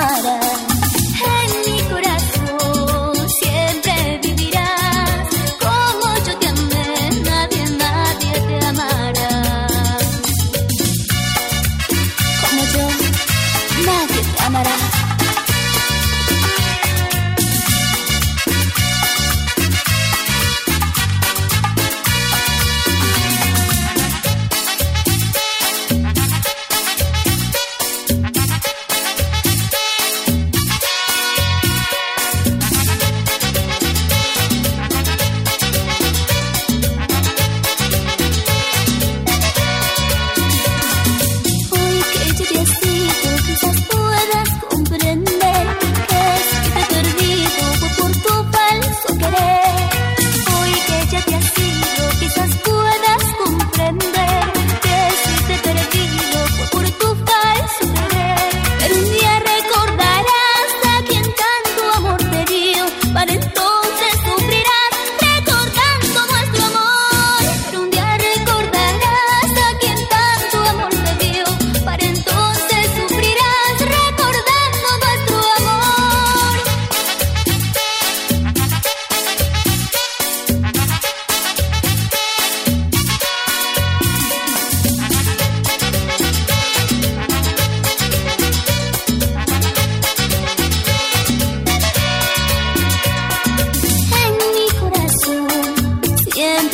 En mi corazón siempre vivirás como yo te amé, nadie, nadie te amará. Como yo, nadie te amará.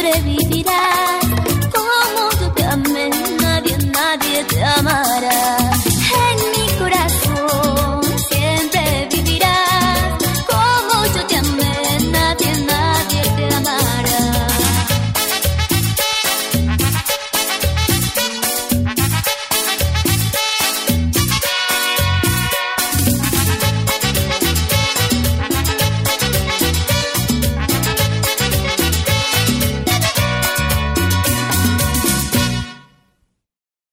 sobrevivirás.